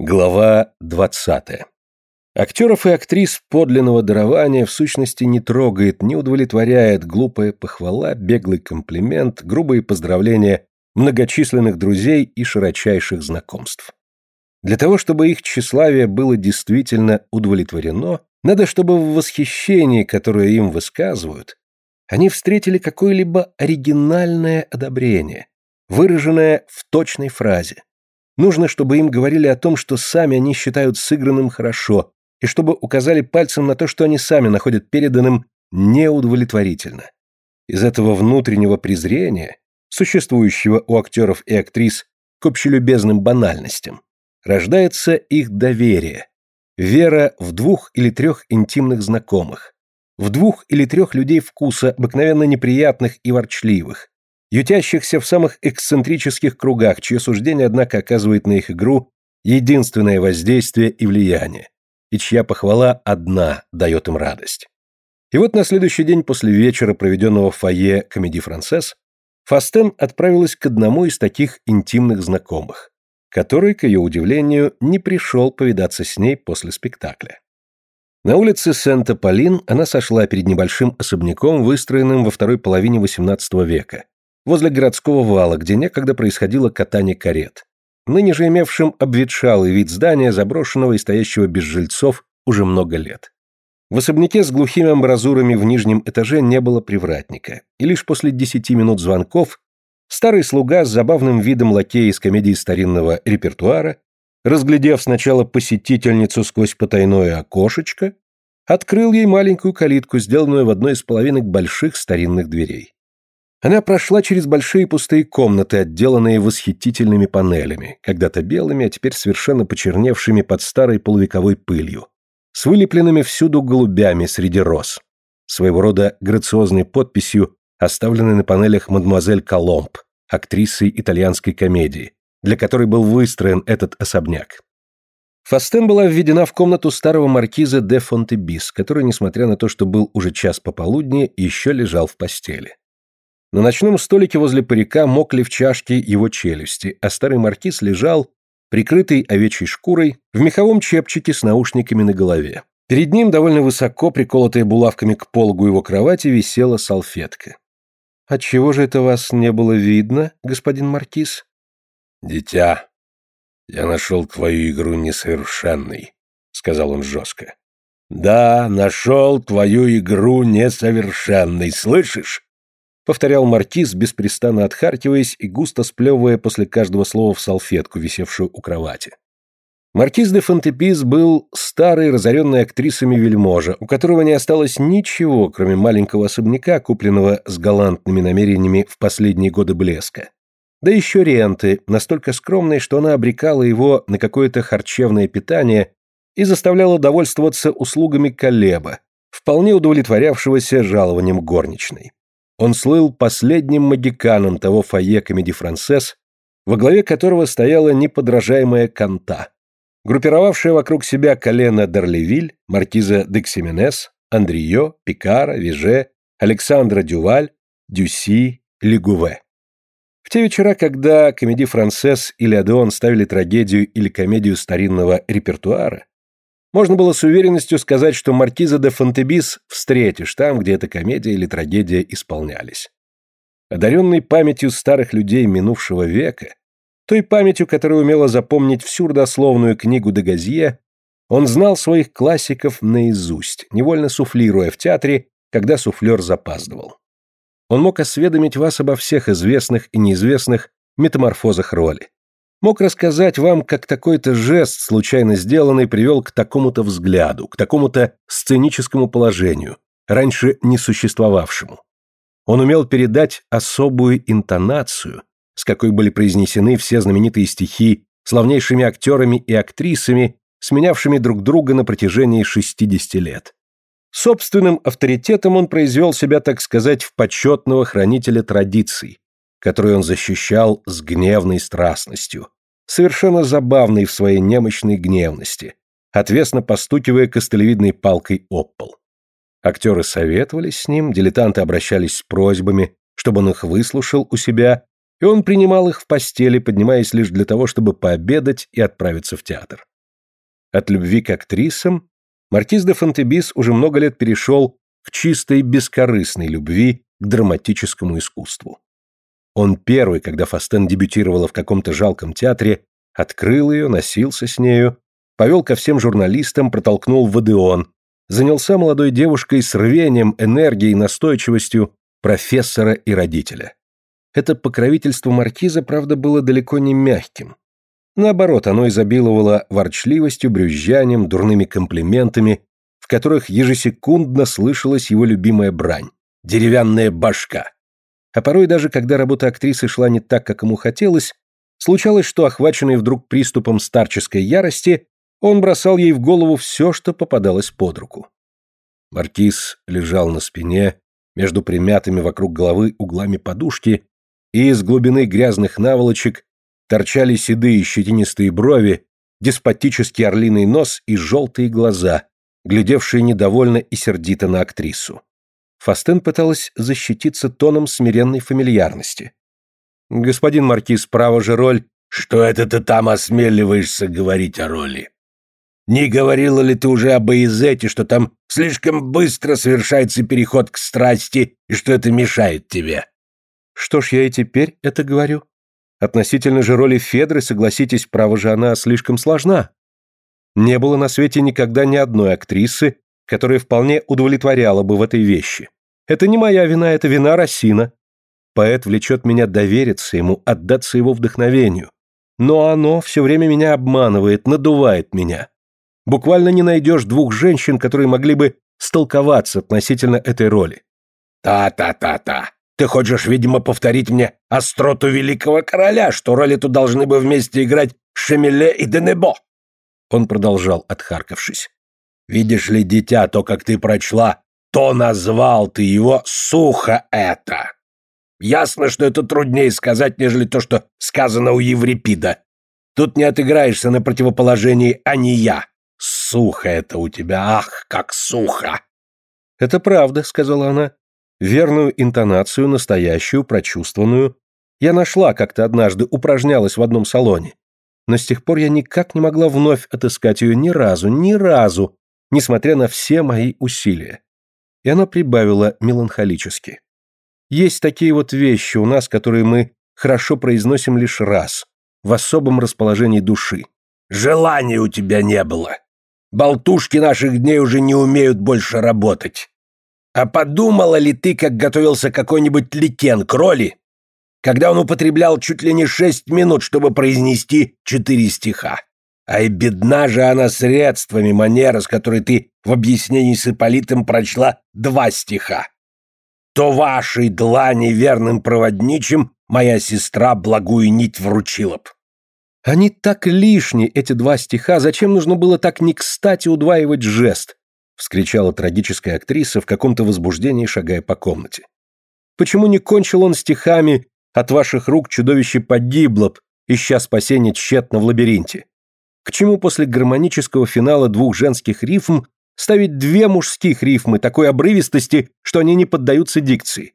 Глава 20. Актеров и актрис подлинного дарования в сущности не трогает, не удовлетворяет глупая похвала, беглый комплимент, грубые поздравления многочисленных друзей и широчайших знакомств. Для того, чтобы их тщеславие было действительно удовлетворено, надо, чтобы в восхищении, которое им высказывают, они встретили какое-либо оригинальное одобрение, выраженное в точной фразе. Нужно, чтобы им говорили о том, что сами они считают сыгранным хорошо, и чтобы указали пальцем на то, что они сами находят переданным неудовлетворительно. Из этого внутреннего презрения, существующего у актеров и актрис к общелюбезным банальностям, рождается их доверие, вера в двух или трех интимных знакомых, в двух или трех людей вкуса, обыкновенно неприятных и ворчливых, ютящихся в самых эксцентрических кругах, чье суждение, однако, оказывает на их игру единственное воздействие и влияние, и чья похвала одна дает им радость. И вот на следующий день после вечера, проведенного в фойе комедии «Францесс», Фастен отправилась к одному из таких интимных знакомых, который, к ее удивлению, не пришел повидаться с ней после спектакля. На улице Сента-Полин она сошла перед небольшим особняком, выстроенным во второй половине XVIII века, возле городского вала, где некогда происходило катание карет, ныне же имевшим обветшалый вид здания, заброшенного и стоящего без жильцов уже много лет. В особняке с глухими амбразурами в нижнем этаже не было привратника, и лишь после десяти минут звонков старый слуга с забавным видом лакея из комедии старинного репертуара, разглядев сначала посетительницу сквозь потайное окошечко, открыл ей маленькую калитку, сделанную в одной из половинок больших старинных дверей. Она прошла через большие пустые комнаты, отделанные восхитительными панелями, когда-то белыми, а теперь совершенно почерневшими под старой полувековой пылью, с вылепленными всюду голубями среди роз, своего рода грациозной подписью, оставленной на панелях мадемуазель Коломб, актрисы итальянской комедии, для которой был выстроен этот особняк. Фастен была введена в комнату старого маркиза де Фонтебис, который, несмотря на то, что был уже час пополудни, еще лежал в постели. На ночном столике возле парика мокли в чашке его челюсти, а старый маркиз лежал, прикрытый овечьей шкурой, в меховом чепчике с наушниками на голове. Перед ним, довольно высоко, приколотая булавками к полгу его кровати, висела салфетка. «Отчего же это вас не было видно, господин маркиз?» «Дитя, я нашел твою игру несовершенной», — сказал он жестко. «Да, нашел твою игру несовершенной, слышишь? Повторял маркиз, беспрестанно отхаркиваясь и густо сплевывая после каждого слова в салфетку, висевшую у кровати. Маркиз де Фонтепис был старый, разоренный актрисами вельможа, у которого не осталось ничего, кроме маленького особняка, купленного с галантными намерениями в последние годы блеска. Да еще ренты, настолько скромной, что она обрекала его на какое-то харчевное питание и заставляла довольствоваться услугами коллеба, вполне удовлетворявшегося жалованием горничной. Он слыл последним магиканом того фойе комедий францесс, во главе которого стояла неподражаемая Канта, группировавшая вокруг себя колено Дарлевиль, маркиза Дексименес, Андрио, Пикара, Виже, Александра Дюваль, Дюси, Лигуве. В те вечера, когда комедий францесс или Адеон ставили трагедию или комедию старинного репертуара, можно было с уверенностью сказать, что маркиза де Фонтебис встретишь там, где эта комедия или трагедия исполнялись. Одаренный памятью старых людей минувшего века, той памятью, которая умела запомнить всю родословную книгу де Газье, он знал своих классиков наизусть, невольно суфлируя в театре, когда суфлер запаздывал. Он мог осведомить вас обо всех известных и неизвестных метаморфозах роли мог рассказать вам, как такой-то жест, случайно сделанный, привел к такому-то взгляду, к такому-то сценическому положению, раньше не существовавшему. Он умел передать особую интонацию, с какой были произнесены все знаменитые стихи славнейшими актерами и актрисами, сменявшими друг друга на протяжении 60 лет. Собственным авторитетом он произвел себя, так сказать, в почетного хранителя традиций, который он защищал с гневной страстностью, совершенно забавной в своей немощной гневности, отвесно постукивая костылевидной палкой об пол. Актеры советовались с ним, дилетанты обращались с просьбами, чтобы он их выслушал у себя, и он принимал их в постели, поднимаясь лишь для того, чтобы пообедать и отправиться в театр. От любви к актрисам маркиз де Фонтебис уже много лет перешел к чистой бескорыстной любви к драматическому искусству. Он первый, когда Фастен дебютировала в каком-то жалком театре, открыл ее, носился с нею, повел ко всем журналистам, протолкнул в Одеон, занялся молодой девушкой с рвением, энергией, настойчивостью профессора и родителя. Это покровительство маркиза, правда, было далеко не мягким. Наоборот, оно изобиловало ворчливостью, брюзжанием, дурными комплиментами, в которых ежесекундно слышалась его любимая брань – деревянная башка. А порой даже, когда работа актрисы шла не так, как ему хотелось, случалось, что, охваченный вдруг приступом старческой ярости, он бросал ей в голову все, что попадалось под руку. Маркиз лежал на спине, между примятыми вокруг головы углами подушки, и из глубины грязных наволочек торчали седые щетинистые брови, деспотический орлиный нос и желтые глаза, глядевшие недовольно и сердито на актрису. Фастен пыталась защититься тоном смиренной фамильярности. «Господин Маркиз, право же роль...» «Что это ты там осмеливаешься говорить о роли? Не говорила ли ты уже об Эйзете, что там слишком быстро совершается переход к страсти и что это мешает тебе?» «Что ж, я и теперь это говорю. Относительно же роли Федры, согласитесь, право же она слишком сложна. Не было на свете никогда ни одной актрисы, которая вполне удовлетворяла бы в этой вещи. Это не моя вина, это вина Рассина. Поэт влечет меня довериться ему, отдаться его вдохновению. Но оно все время меня обманывает, надувает меня. Буквально не найдешь двух женщин, которые могли бы столковаться относительно этой роли. Та-та-та-та. Ты хочешь, видимо, повторить мне остроту великого короля, что роли тут должны бы вместе играть Шемеле и Денебо. Он продолжал, отхаркавшись. Видишь ли, дитя, то, как ты прочла, то назвал ты его сухо это. Ясно, что это труднее сказать, нежели то, что сказано у Еврипида. Тут не отыграешься на противоположении «а не я». Сухо это у тебя, ах, как сухо. «Это правда», — сказала она. Верную интонацию, настоящую, прочувствованную, я нашла как-то однажды, упражнялась в одном салоне. Но с тех пор я никак не могла вновь отыскать ее ни разу, ни разу, несмотря на все мои усилия. И она прибавила меланхолически. Есть такие вот вещи у нас, которые мы хорошо произносим лишь раз, в особом расположении души. Желания у тебя не было. Болтушки наших дней уже не умеют больше работать. А подумала ли ты, как готовился какой-нибудь ликен к роли, когда он употреблял чуть ли не шесть минут, чтобы произнести четыре стиха? А и бедна же она средствами, манера, с которой ты в объяснении с Ипполитом прочла два стиха. То вашей длани верным проводничим моя сестра благую нить вручила б. Они так лишни, эти два стиха, зачем нужно было так не кстати удваивать жест? вскричала трагическая актриса в каком-то возбуждении, шагая по комнате. Почему не кончил он стихами «От ваших рук чудовище погибло б, ища спасения тщетно в лабиринте»? К чему после гармонического финала двух женских рифм ставить две мужских рифмы такой обрывистости, что они не поддаются дикции?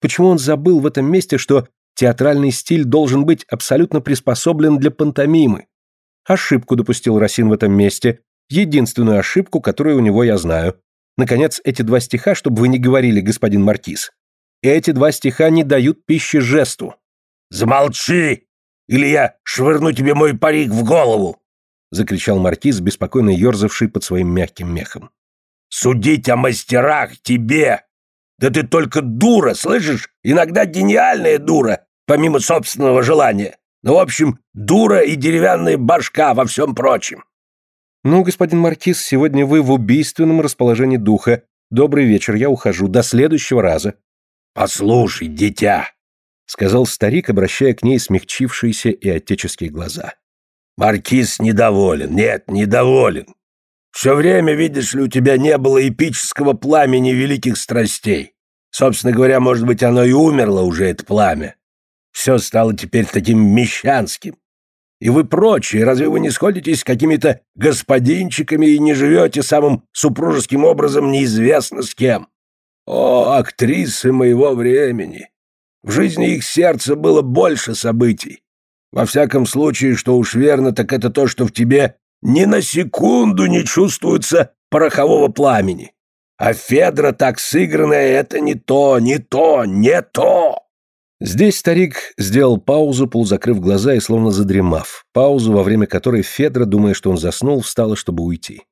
Почему он забыл в этом месте, что театральный стиль должен быть абсолютно приспособлен для пантомимы? Ошибку допустил Росин в этом месте, Единственную ошибку, которую у него я знаю. Наконец, эти два стиха, чтобы вы не говорили, господин Маркиз. Эти два стиха не дают пищи жесту. Замолчи, или я швырну тебе мой парик в голову, закричал Маркиз, беспокойно ерзавший под своим мягким мехом. Судить о мастерах тебе! Да ты только дура, слышишь? Иногда гениальная дура, помимо собственного желания. Ну, в общем, дура и деревянная башка во всем прочем. «Ну, господин Маркиз, сегодня вы в убийственном расположении духа. Добрый вечер, я ухожу. До следующего раза». «Послушай, дитя», — сказал старик, обращая к ней смягчившиеся и отеческие глаза. «Маркиз недоволен. Нет, недоволен. Все время, видишь ли, у тебя не было эпического пламени великих страстей. Собственно говоря, может быть, оно и умерло уже, это пламя. Все стало теперь таким мещанским. И вы прочие, разве вы не сходитесь с какими-то господинчиками и не живете самым супружеским образом неизвестно с кем? О, актрисы моего времени! В жизни их сердца было больше событий. Во всяком случае, что уж верно, так это то, что в тебе Ни на секунду не чувствуется порохового пламени. А Федра так сыгранная — это не то, не то, не то!» Здесь старик сделал паузу, полузакрыв глаза и словно задремав. Паузу, во время которой Федра, думая, что он заснул, встала, чтобы уйти.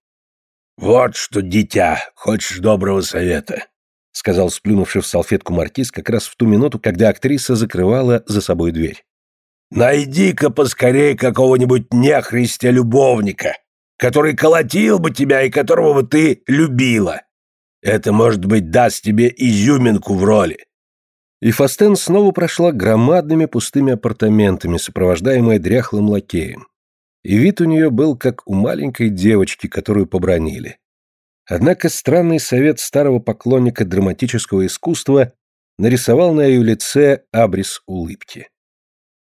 «Вот что, дитя, хочешь доброго совета?» — сказал, сплюнувший в салфетку маркиз как раз в ту минуту, когда актриса закрывала за собой дверь. «Найди-ка поскорее какого-нибудь нехристя-любовника, который колотил бы тебя и которого бы ты любила. Это, может быть, даст тебе изюминку в роли. И Фастен снова прошла громадными пустыми апартаментами, сопровождаемая дряхлым лакеем. И вид у нее был как у маленькой девочки, которую побронили. Однако странный совет старого поклонника драматического искусства нарисовал на ее лице абрис улыбки.